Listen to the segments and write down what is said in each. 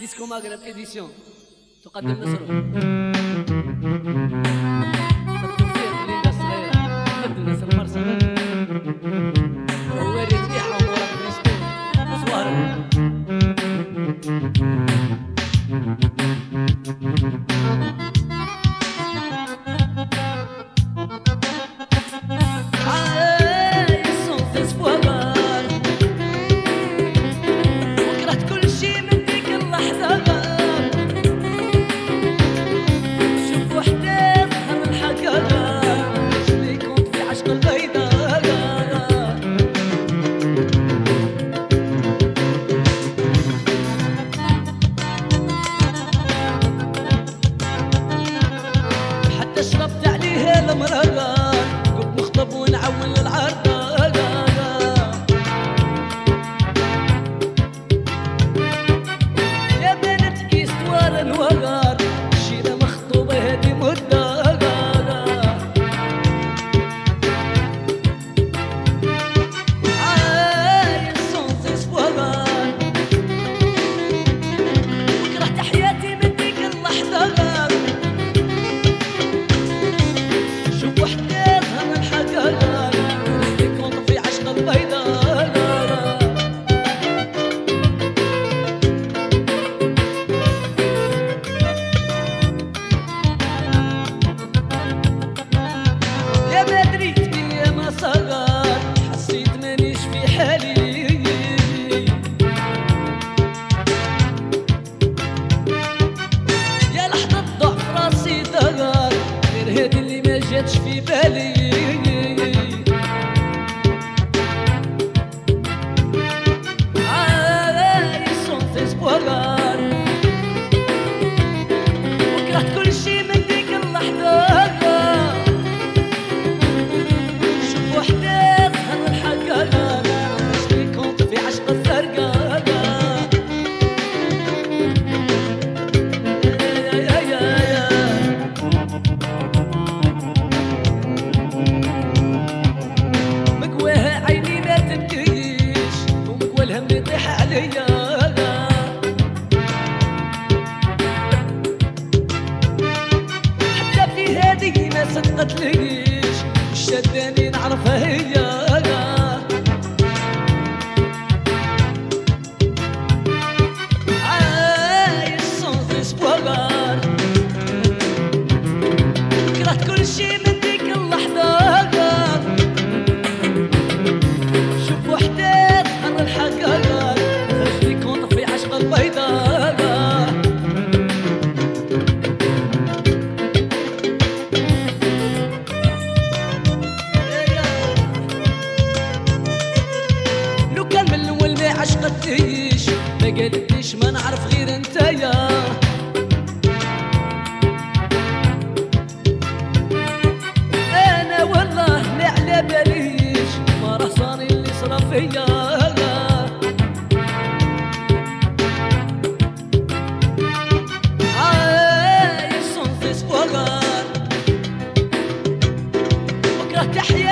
ديسكو مغرب اديسيون تقدم نصر هالمرقان قب نخطب ونعول قتلي مش ما نعرف غير انت يا أنا والله لا على باليش ما راه اللي صرا فيا عايش سونس صغار. بكره تحيا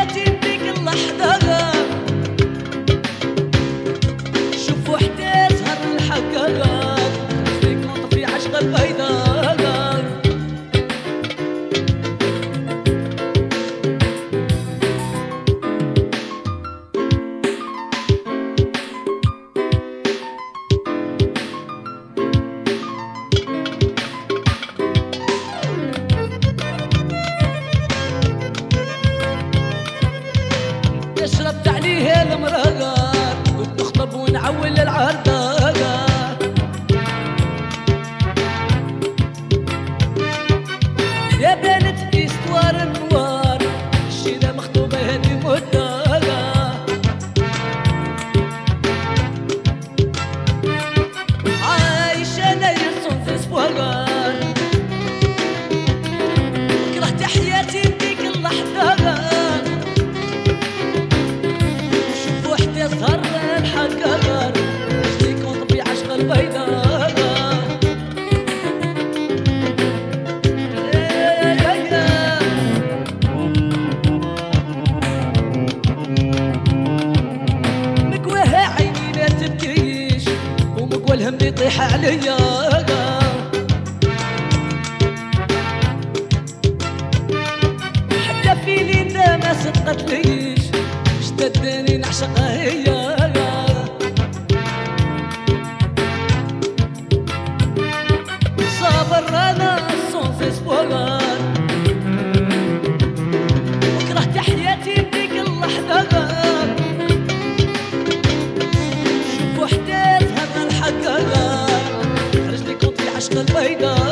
الهم يطيح عليا. حتى في ليلة ما صدقت ليش اشتدني نعشقها هي. صابر أنا Hey, God.